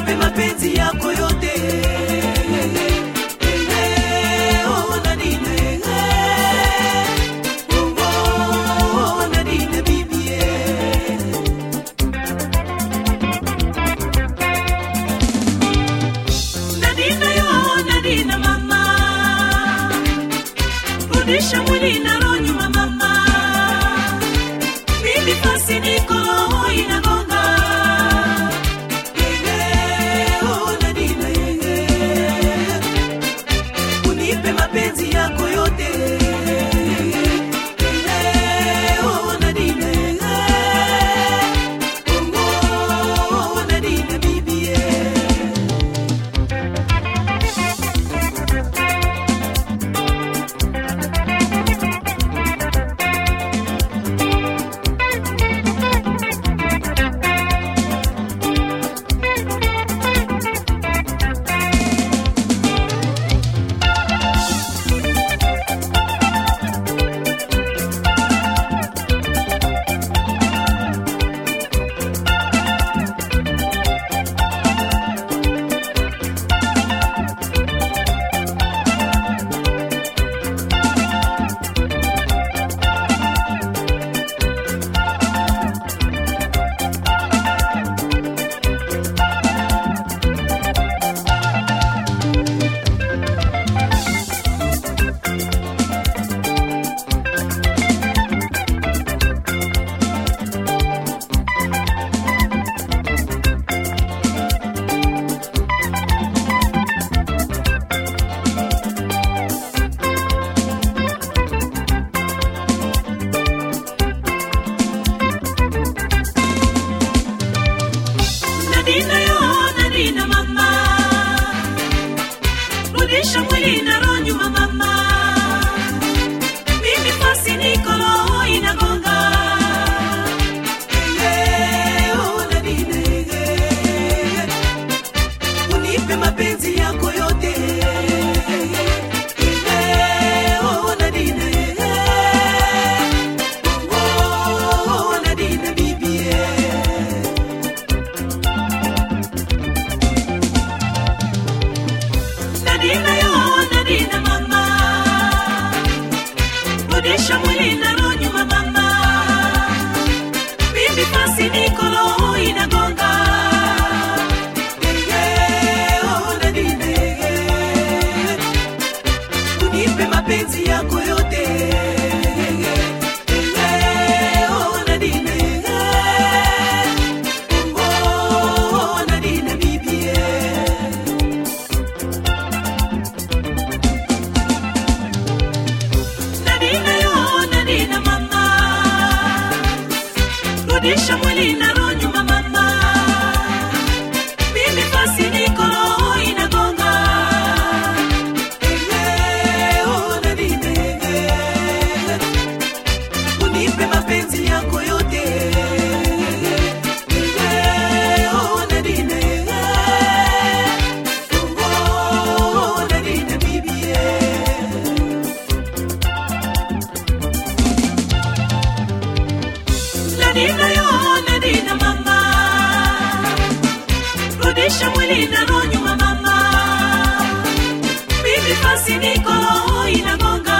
nipe mapenzi yako yote. Oh, oh, Nadina oh, yo, Nadina mama, rudisha mwili na kisha mwilini. nilivyoona nina mama. Rudisha mimi basi niko inagonga